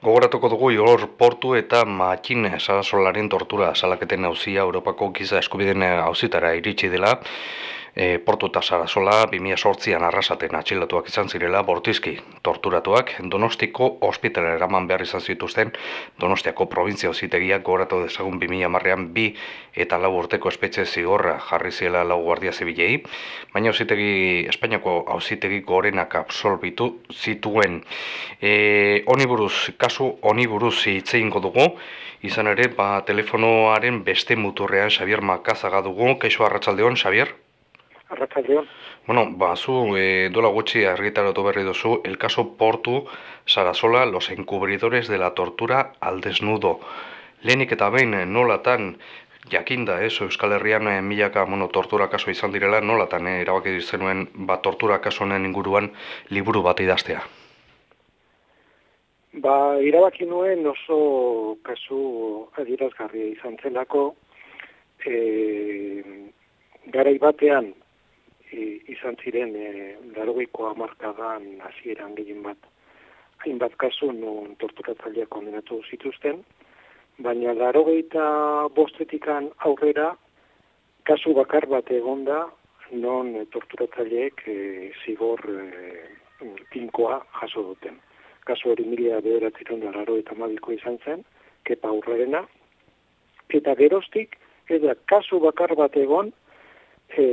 Gogoratuko dugu Igor Portu eta Matxin Sarasolaren tortura salaketen hauzia Europako giza eskubideen hauzitara iritsi dela e, Portu eta Sarasola 2008an arrasaten atxilatuak izan zirela bortizki. Torturatuak Donostiko ospitalera eraman behar izan zituzten. Donostiako provintzia hauzitegiak gogoratu dezagun 2010an bi eta lau urteko espetxe zigorra jarri ziela lau guardia zibilei. Baina hauzitegi Espainiako hauzitegi gorenak absolbitu zituen. E, Oniburuz, kasu Oniburuz hitzeingo dugu. Izan ere, ba, telefonoaren beste muturrean Xavier Makazaga dugu, keixo arratsaldeon Xavier? Arratxaldeon. Bueno, ba, zu e, dola gutxi argitaratu berri duzu, el caso Portu Sarasola, los encubridores de la tortura al desnudo. Lehenik eta behin nolatan, jakinda, ez, Euskal Herrian e, milaka bueno, tortura kaso izan direla, nolatan e, erabaki zenuen ba, tortura kaso honen inguruan liburu bat idaztea? Ba, irabaki nuen oso kasu adierazgarria izan zelako, e, garai batean e, izan ziren e, larogeiko amarkadan hasieran gehien bat hainbat kasu non torturatzaileak kondenatu zituzten, baina larogeita bostetikan aurrera kasu bakar bat egonda non torturatzaileek e, zigor e, tinkoa jaso duten. Kasu hori mila bederatzen da eta mabiko izan zen, kepa aurrerena, eta gerostik, ez da, kasu bakar bat egon, e,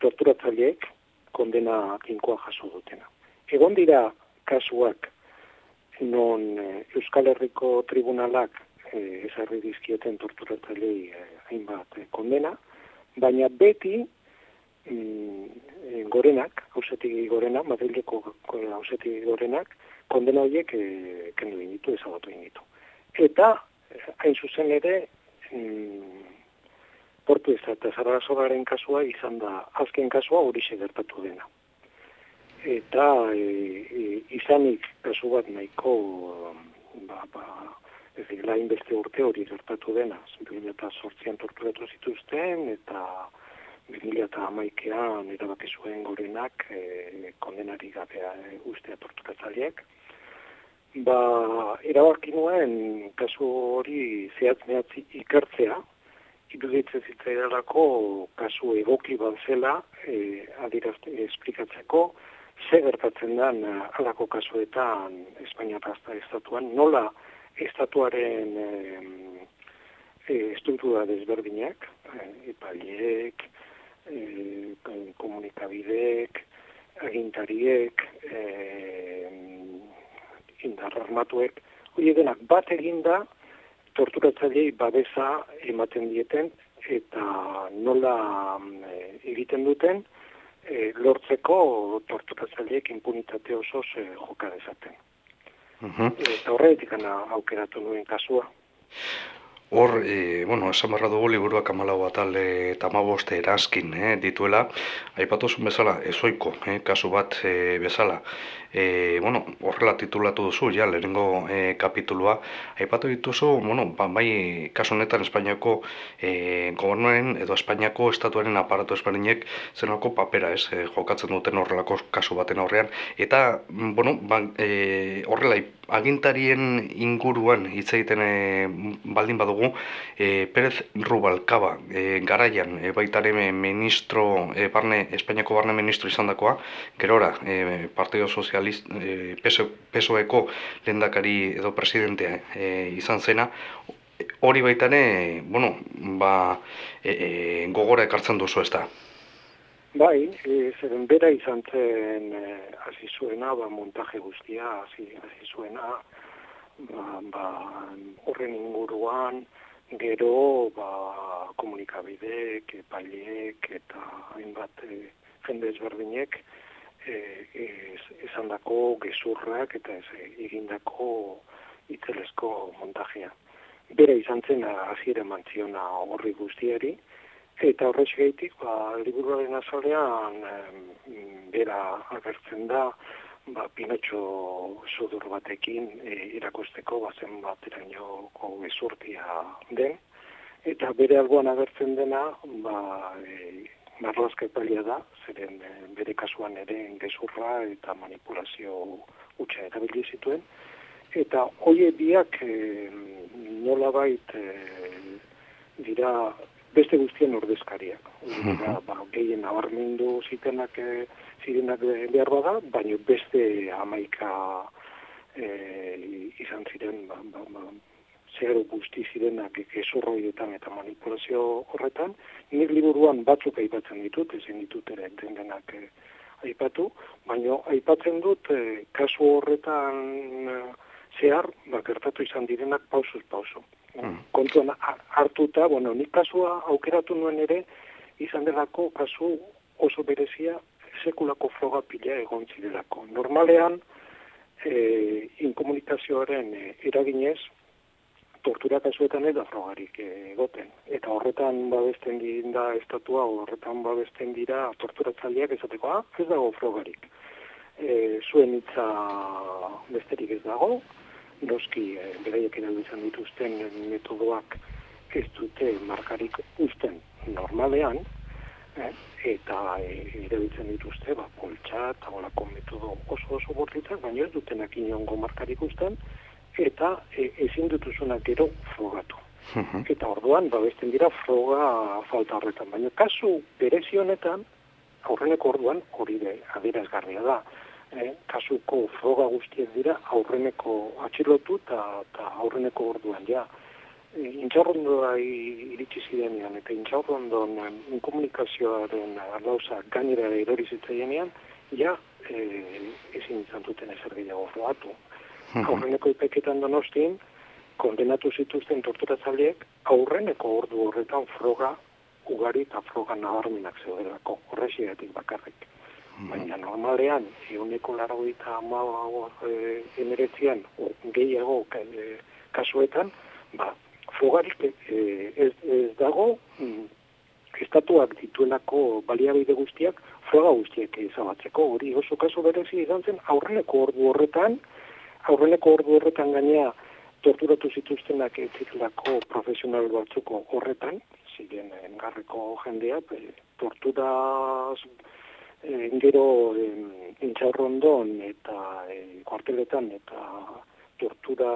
torturatzaileek kondena kinkoa jaso dutena. Egon dira kasuak non e, Euskal Herriko tribunalak e, ezarri dizkioten torturatzailei e, hainbat e, kondena, baina beti mm, gorenak, hausetigi gorena, Madrileko hausetigi gorenak, kondena horiek e, kendu initu, ezagatu initu. Eta, hain zuzen ere, mm, portu ez eta zarrazogaren kasua izan da azken kasua hori gertatu dena. Eta e, e, izanik kasu bat nahiko ba, ba, ez dira inbeste urte hori gertatu dena. 2000 eta sortzian torturatu zituzten eta 2000 eta amaikean erabaki zuen gorenak e, kondenari gabea e, ustea torturatzaileak. Ba, erabaki nuen kasu hori zehatz mehatzi ikertzea, iruditzen zitzaidalako kasu egoki bat zela e, adirazte, esplikatzeko ze gertatzen den e, alako kasuetan Espainia pasta estatuan nola estatuaren e, e, estruktura desberdinak e, epaileek e, komunikabidek agintariek e, indar armatuek hori denak bat eginda torturatzailei babesa ematen dieten eta nola e, egiten duten e, lortzeko torturatzaileek impunitate oso e, joka dezaten. Uh Eta horretik aukeratu nuen kasua. Hor, e, bueno, esan barra dugu liburuak amalau atal eta amaboste erazkin eh, dituela, aipatuzun bezala, ezoiko, eh, kasu bat e, bezala, e, bueno, horrela titulatu duzu, ja, lehenengo e, kapitulua, aipatu dituzu, bueno, ba, bai, kasu honetan Espainiako e, gobernuaren edo Espainiako estatuaren aparatu ezberdinek zenako papera, ez, e, jokatzen duten horrelako kasu baten aurrean, eta, bueno, ba, e, horrela, agintarien inguruan hitz egiten e, baldin badugu e, Perez Rubalcaba e, garaian e, baitare ministro e, barne, Espainiako barne ministro izandakoa. Gerora e, Partido Socialist e, PSOEko lehendakari edo presidentea e, izan zena. Hori baitare bueno, ba, e, e, gogora ekartzen duzu ez da Bai, e, zeren bera izan zen e, hasi zuena, ba, montaje guztia hasi zuena, ba, ba, horren inguruan, gero ba, komunikabideek, epaileek eta hainbat e, jende ezberdinek e, esan dako gezurrak eta ez, egindako itzelezko montajea. Bera izan zen hasiera mantziona horri guztiari, Eta horrez gaitik, ba, liburuaren azalean bera agertzen da, ba, pinotxo sudur batekin e, irakusteko bazen bat erainoko ezurtia den. Eta bere alboan agertzen dena, ba, e, marrazka da, zeren e, bere kasuan ere gezurra eta manipulazio utxa erabili zituen. eta hoie biak e, nola bait e, dira beste guztien ordezkariak. Dira, ba, gehien nabarmendu zitenak e, zirenak behar bada, baina beste amaika e, izan ziren ba, ba, ba, zeharo guzti zirenak gezorroietan eta manipulazio horretan, nik liburuan batzuk aipatzen ditut, ezin ditut ere denak e, aipatu, baina aipatzen dut e, kasu horretan zehar, ba, gertatu izan direnak pausuz pauso. Mm. Kontuan hartuta, bueno, nik kasua aukeratu nuen ere, izan delako kasu oso berezia sekulako froga pila egon zirelako. Normalean, e, inkomunikazioaren e, eraginez, tortura kasuetan ez da frogarik egoten. Eta horretan babesten da estatua, horretan babesten dira torturatzaileak ezateko, ah, ez dago frogarik. E, zuen hitza besterik ez dago, noski e, beraiek erabiltzen dituzten metodoak ez dute markarik usten normalean, eh, eta e, erabiltzen dituzte, ba, poltsa eta olako metodo oso oso bortitzak, baina ez dutenak inongo markarik usten, eta e, ezin dutuzunak gero frogatu. Eta orduan, babesten dira froga falta horretan. Baina kasu berezi honetan, aurreneko orduan hori de adierazgarria da. E, kasuko froga guztiek dira aurreneko atxilotu eta aurreneko orduan ja. E, intxaurrondoa iritsi zirenean eta intxaurrondon inkomunikazioaren lauza gainera erori zitzaienean, ja e, ezin izan duten ezer gehiago frogatu aurreneko ipeketan donostin, kondenatu zituzten torturatzaileek aurreneko ordu horretan froga ugari eta froga nabarmenak zeudelako, horreziatik bakarrik. Baina normalean, eguneko laro eta ama e, emeretzean, gehiago e, kasuetan, ba, frogarik e, ez, ez dago, mm, estatuak dituenako baliabide guztiak, froga guztiak izabatzeko, hori oso kasu berezi izan zen, aurreneko ordu horretan, aurreneko ordu horretan gainea torturatu zituztenak etzitlako profesional batzuko horretan, ziren engarreko jendea, e, tortura e, gero e, intxaurrondon eta e, kuarteletan eta tortura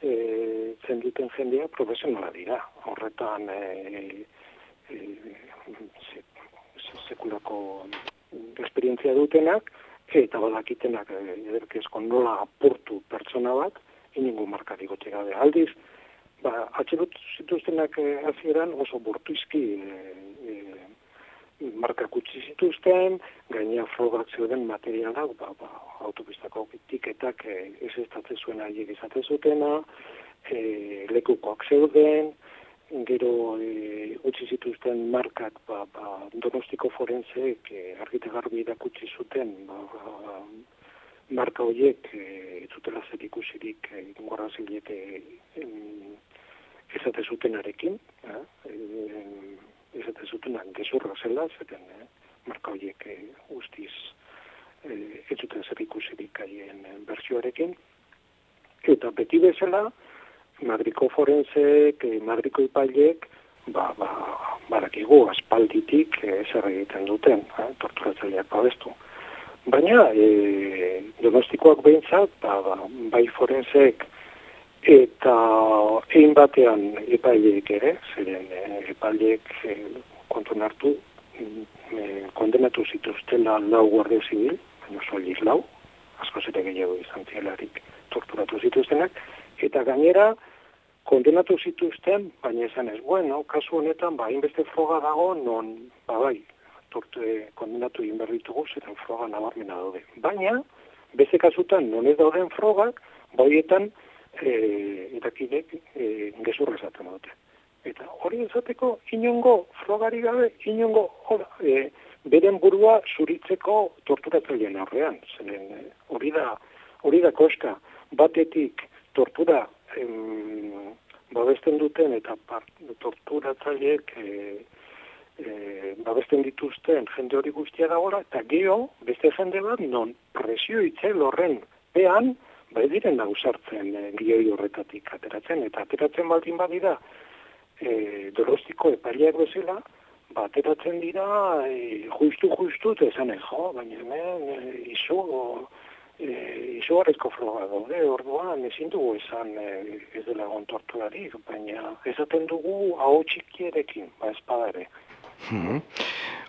e, zenduten jendea profesionala dira. Horretan e, e, sekulako esperientzia dutenak, eta badakitenak ederkezko nola apurtu pertsona bat, iningu markarik gabe. Aldiz, ba, atxerut zituztenak azieran oso bortuizki e, e, markak utzi zituzten, gaina frogak zeuden materialak, ba, ba, autopistako tiketak e, ez ez zuen aiek izate zutena, e, lekukoak zeuden, gero e, utzi zituzten markak ba, ba, donostiko forenseek e, argite garbi irakutsi zuten ba, ba, marka horiek e, zutela zer ikusirik e, ingorra zilek e, ezate zutenarekin e, ezate zutenak gezurra zela zeten e, marka horiek e, guztiz e, ez zuten zer ikusirik aien e, bertsioarekin eta beti bezala Madriko forensek, eh, Madriko ipailek, ba, ba, barakigu, aspalditik eh, zer egiten duten, eh, torturatzaileak babestu. Baina, e, donostikoak behintzat, ba, ba, bai forensek eta egin batean epaileek ere, ziren e, epaileek e, kontu nartu, e, kondenatu zituztela lau guardia zibil, baina soilik lau, asko zere gehiago izan zielarik torturatu zituztenak, eta gainera kondenatu zituzten, baina esan ez, bueno, kasu honetan, ba, inbeste froga dago, non, ba, bai, torte kondenatu inberritugu, zeren froga nabarmena daude. Baina, beste kasutan, non ez dauden frogak, baietan, e, eta kidek, e, gezurra esaten dute. Eta hori esateko, inongo frogari gabe, inongo, hori, e, beren burua zuritzeko torturatzailean aurrean. Zeren, e, hori da, hori da koska, batetik, tortura em, babesten duten eta torturatzaileek e, e, babesten dituzten jende hori guztia dagoela, eta geho, beste jende bat, non presio itzel horren pean, bai diren nausartzen e, gioi horretatik ateratzen, eta ateratzen baldin badira e, dorostiko epaileak bezala, ba, ateratzen dira e, justu-justu, eta esan jo, baina hemen e, iso, e, izugarrizko froga daude, orduan ezin dugu esan e, ez dela egon baina ezaten dugu hau txikierekin, ba espada ere. Hmm.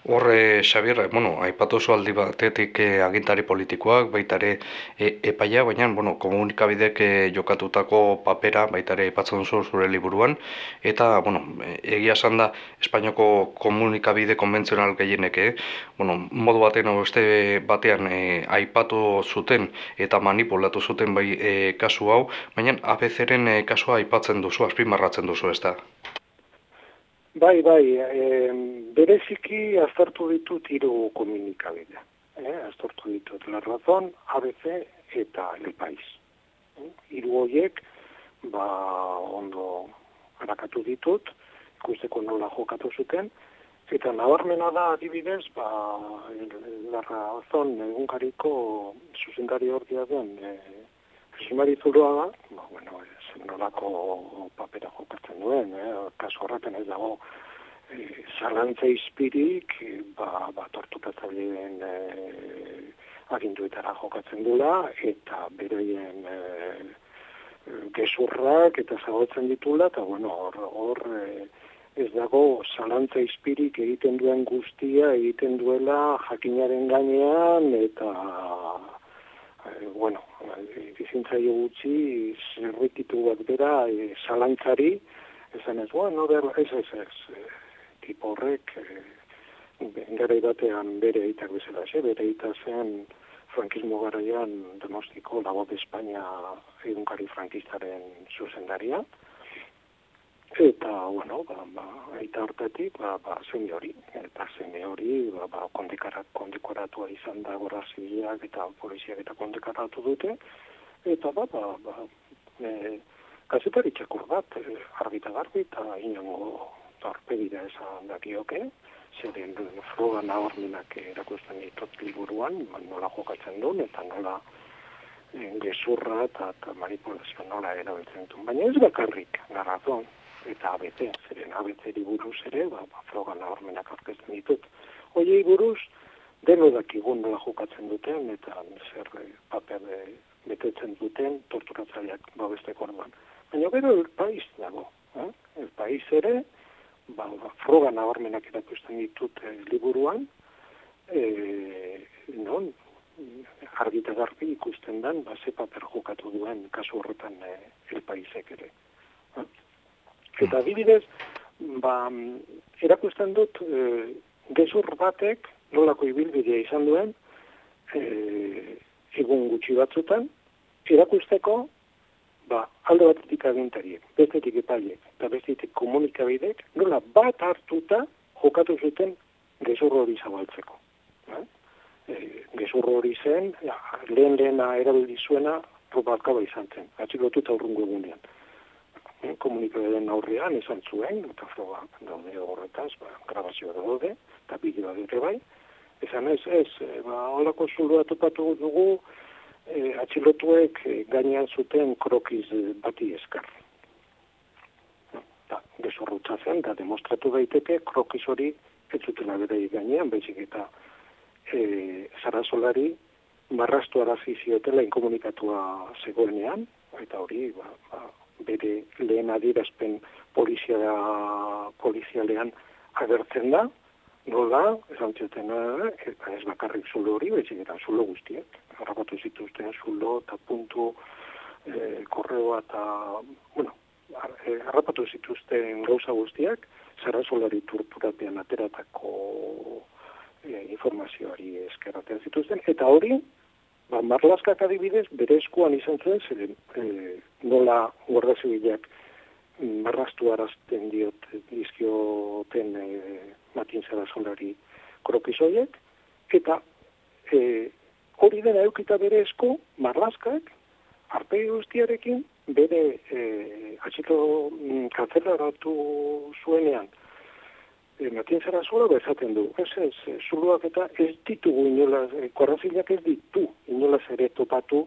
Horre, Xabier, bueno, aipatu zu aldi batetik eh, agintari politikoak, baita ere e, epaia, baina, bueno, komunikabidek eh, jokatutako papera, baita ere aipatzen duzu zure liburuan, eta, bueno, egia esan da, Espainiako komunikabide konbentzional gehienek, eh? bueno, modu batean, beste batean eh, aipatu zuten eta manipulatu zuten bai eh, kasu hau, baina ABC-ren eh, kasua aipatzen duzu, azpimarratzen duzu, ez da? Bai, bai, e, bereziki aztertu ditut hiru komunikabidea. Eh, aztertu ditut La Razón, ABC eta El País. Eh, hiru horiek, ba, ondo harakatu ditut, ikusteko nola jokatu zuten, eta nabarmena da adibidez, ba, La Razón egunkariko zuzendari ordia den, eh, Josmari Zuroa ba, bueno, nolako papera jokatzen duen, eh? kasu horretan ez dago e, zalantza izpirik, ba, ba tortutatzaileen e, aginduetara jokatzen dula, eta bereien e, gezurrak eta zagotzen ditula, eta bueno, hor, hor e, ez dago zalantza izpirik egiten duen guztia, egiten duela jakinaren gainean, eta e, bueno, dizintzaio gutxi, zerrikitu bat bera, e, zalantzari, esan ez, bueno, ber, ez, ez, ez, e, tipo horrek, e, gara batean bere eitak bezala, xe, bere eita zen frankismo garaian demostiko lago de Espainia egunkari frankistaren zuzendaria, Eta, bueno, ba, ba, aita hortetik, ba, ba, zene hori, eta zene hori, ba, ba, kondekaratua izan da gora zibiak eta poliziak eta kondekaratu dute, eta, ba, ba, ba, e, kazetari txakur bat, e, argita garbi, eta inongo torpedira esan dakioke, zeren froga nahormenak erakusten ditot liburuan, ba, nola jokatzen duen, eta nola e, gezurra eta, eta manipulazio nola erabiltzen duen. Baina ez bakarrik, garazon, eta ABC, zeren ABC buruz ere, ba, ba froga nahormenak aurkezten ditut. Oiei buruz, deno dakigun nola jokatzen duten, eta zer eh, paper eh, betetzen duten torturatzaileak babesteko orduan. Baina gero el país dago, eh? el país ere, ba, ba, froga nahormenak erakusten ditut eh, liburuan, e, non, argita garbi ikusten dan, ba, ze paper jokatu duen kasu horretan eh, el paísek ere. Eta adibidez, ba, erakusten dut, e, gezur batek, nolako ibilbidea izan duen, e, egun gutxi batzutan, erakusteko, ba, alde batetik agintariek, bestetik epaiek, eta bestetik komunikabidek, nola bat hartuta jokatu zuten gezur hori zabaltzeko. E, gezur hori zen, ja, lehen lehena erabildi zuena, probatkaba izan zen, atxilotuta urrungo egunean komunikabideen aurrean esan zuen, eta froga daude horretaz, ba, grabazioa daude, eta bideoa dute bai, esan ez, ez, e, ba, holako zulua topatu dugu, e, atxilotuek e, gainean zuten krokiz bati eskar. Da, gezurrutza zen, da, demostratu daiteke krokiz hori ez zutela bere gainean, baizik eta e, zarazolari marrastu arazi ziotela inkomunikatua zegoenean, eta hori, ba, ba, bere lehen adierazpen polizia polizialean agertzen da, nola, esan zuten, eh, ez bakarrik zulo hori, betzik eta zulo guztiak. Harrapatu zituzten zulo eta puntu e, korreoa eta, bueno, eh, harrapatu zituzten gauza guztiak, zara solari torturapean ateratako e, informazioari eskerraten zituzten, eta hori, ba, marlaskak adibidez, bere eskuan izan zen, zer, e, nola guarda zibilak marrastu arazten diot dizkioten e, matin zara solari krokizoiek, eta e, hori dena eukita bere esku, marlaskak, arpegi guztiarekin, bere e, atxiko mm, katzelaratu zuenean, e, Matin zara zura bezaten du. Ez ez, zuluak eta ez ditugu inola, e, korrazilak ez ditu inola zere topatu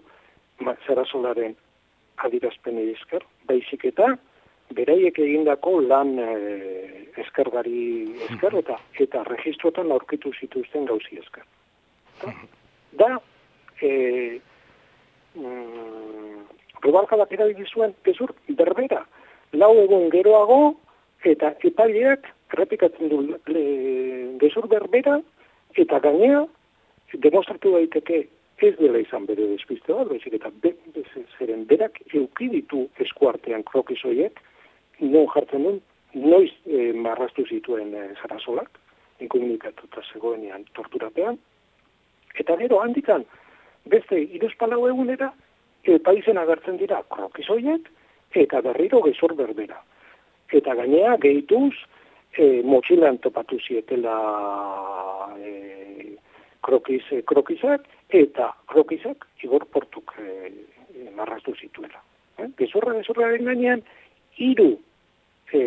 zara solaren adirazpene esker, baizik eta beraiek egindako lan e, eskergari esker eta eta registrotan aurkitu zituzten gauzi esker. Da, e, mm, erabili zuen gezur berbera. Lau egun geroago eta epaileak repikatzen du le, gezur berbera eta gainea demostratu daiteke ez dela izan bere despiste bat, baizik eta be, zeren berak eukiditu eskuartean krokizoiek, non jartzen duen, noiz e, marrastu zituen e, zarasolak, inkomunikatuta zegoenean torturapean, eta gero handikan, beste iruzpalau egunera, e, paizen agertzen dira krokizoiek, eta berriro gezor berbera. Eta gainea, gehituz, e, motxilan topatu zietela e, krokiz, e, krokizak, eta krokizak igor portuk e, e, marraztu zituela. Eh? Gezurra, gezurra gainean, hiru e,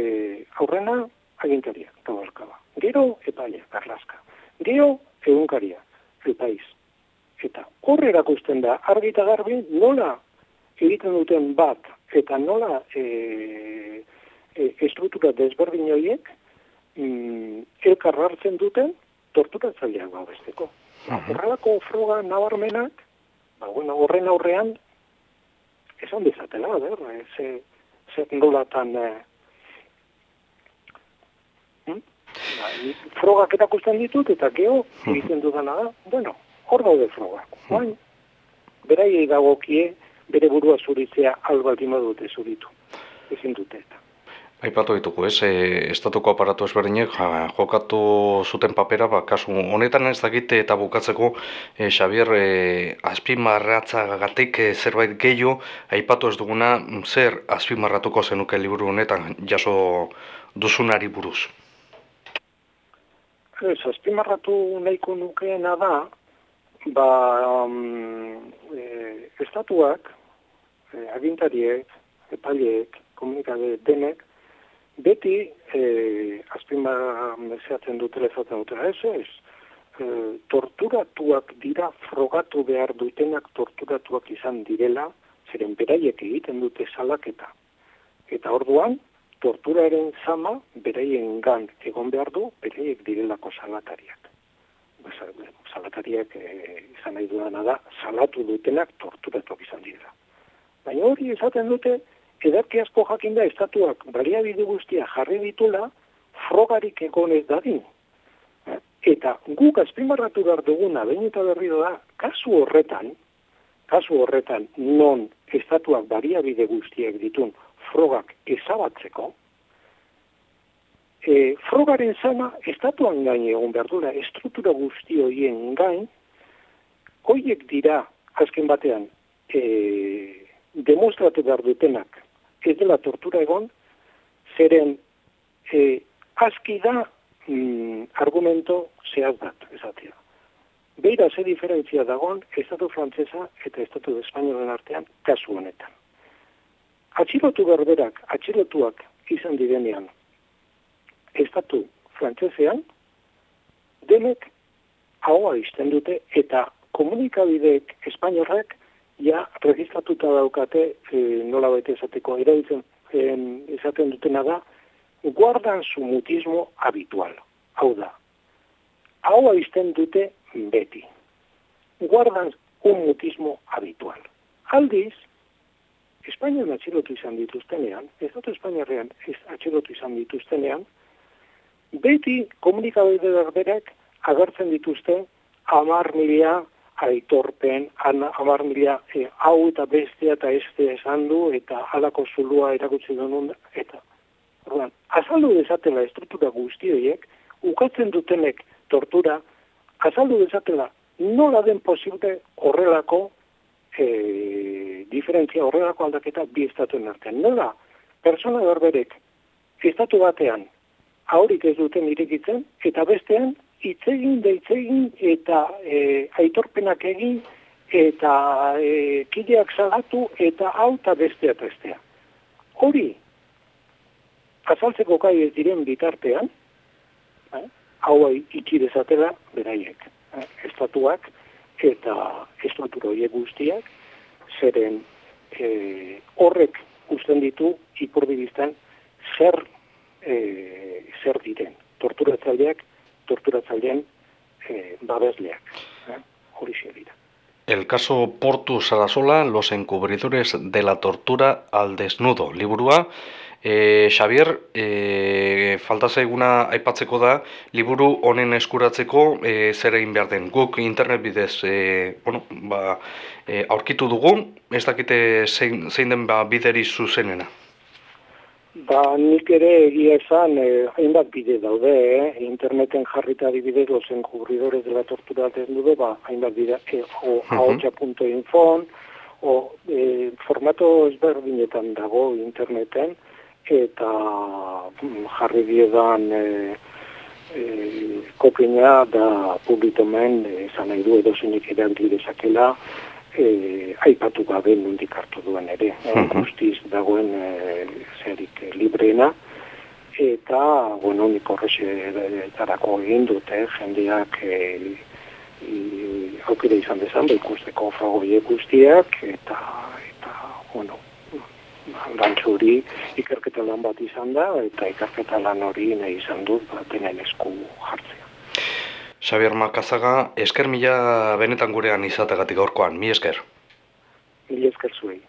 aurrena agintaria, tabalkaba. Gero, epaia, garlaska. Gero, egunkaria, epaiz. Eta horre erakusten da, argi eta garbi, nola egiten duten bat, eta nola e, e, estruktura desberdin horiek, mm, elkar hartzen duten, tortura zailean besteko. Horrelako froga nabarmenak, ba, bueno, horren aurrean, esan dezatela, ber, ze, ze nolatan, eh, hm? ba, frogak erakusten ditut, eta geho, egiten dudana da, bueno, hor daude frogak. Baina, beraiei dagokie, bere burua zuritzea albaldima dute zuritu. Ezin dute eta. Aipatu ditugu, ez, e, estatuko aparatu ezberdinek ja, jokatu zuten papera, ba, kasu honetan ez dakite eta bukatzeko e, Xabier e, azpimarratza gatik e, zerbait gehiu, aipatu ez duguna, zer azpimarratuko zenuke liburu honetan jaso duzunari buruz? Ez, azpimarratu nahiko nukeena da, ba, um, e, estatuak, e, agintariek, epaileek, komunikade denek, beti e, azpima meseatzen dutela ezaten dutela ez ez. E, torturatuak dira frogatu behar dutenak torturatuak izan direla zeren beraiek egiten dute salaketa. Eta orduan torturaren zama beraien gan egon behar du beraiek direlako salatariak. Salatariak e, izan nahi duena da salatu dutenak torturatuak izan dira baina hori esaten dute edarki asko jakin da estatuak baliabide guztia jarri ditula frogarik egon ez dadin. Eta guk azpimarratu behar duguna, behin eta berri da, kasu horretan, kasu horretan non estatuak baliabide guztiak ditun frogak ezabatzeko, e, frogaren zama estatuan gain egon behar dula, estruktura guzti horien gain, hoiek dira, azken batean, e, demostratu behar dutenak, ez dela tortura egon, zeren e, aski da mm, argumento zehaz bat, ezatea. Beira ze diferentzia dagoen Estatu Frantzesa eta Estatu Espainolen artean kasu honetan. Atxilotu berberak, atxilotuak izan direnean, Estatu Frantzesean, denek haua izten dute eta komunikabideek Espainorrek ja registratuta daukate e, nola baita esateko erabiltzen esaten dutena da guardan su mutismo habitual. Hau da, hau aizten dute beti. Guardan un mutismo habitual. Aldiz, Espainian atxilotu izan dituztenean, ez dut Espainiarrean atxilotu izan dituztenean, beti komunikabide berberek agertzen dituzte amar milia aitorpen, amar mila, e, hau eta bestea eta este esan du, eta halako zulua erakutsi denun, eta, orduan, azaldu dezatela estruktura guztioiek, ukatzen dutenek tortura, azaldu dezatela nola den posible horrelako e, diferentzia, horrelako aldaketa bi estatuen artean. Nola, persona berberek, estatu batean, haurik ez duten irekitzen, eta bestean, da itzegin eta e, aitorpenak egin eta e, kideak salatu eta hau eta bestea bestea. Hori, azaltzeko kai ez diren bitartean, eh, hau ikidezatela beraiek. Eh, estatuak eta estatura horiek guztiak, zeren e, horrek usten ditu ipurdibizten zer, e, zer diren. Torturatzaileak torturatzaileen e, babesleak. Eh? Hori dira. caso Portu Sarasola, los encubridores de la tortura al desnudo, liburua. E, Xavier, e, falta zaiguna aipatzeko da, liburu honen eskuratzeko e, zer egin behar den. Guk internet bidez e, bueno, ba, e, aurkitu dugu, ez dakite zein, zein den ba, bideri zuzenena. Ba, nik ere egia esan, eh, hainbat bide daude, eh? interneten jarrita adibidez, los encubridores de la tortura den dute, ba, hainbat bide, eh, o ahotsa.infon, o eh, formato ezberdinetan dago interneten, eta mm, jarri biedan eh, eh, kopina da publitomen, eh, esan nahi du edo zeinik erabili dezakela, eh, aipatu gabe nondik hartu duen ere, eh, Mhm. guztiz dagoen eh, zerik eh, libreena, eta, bueno, nik horretarako egin dute, jendeak eh, i, aukera izan dezan, ba, ikusteko fragoie guztiak, eta, eta bueno, gantzu hori ikerketa lan bat izan da, eta ikerketa lan hori nahi izan dut, ba, denen esku jartzea. Xavier Makazaga, esker mila benetan gurean izategatik gaurkoan, mi esker. Mila esker zuei.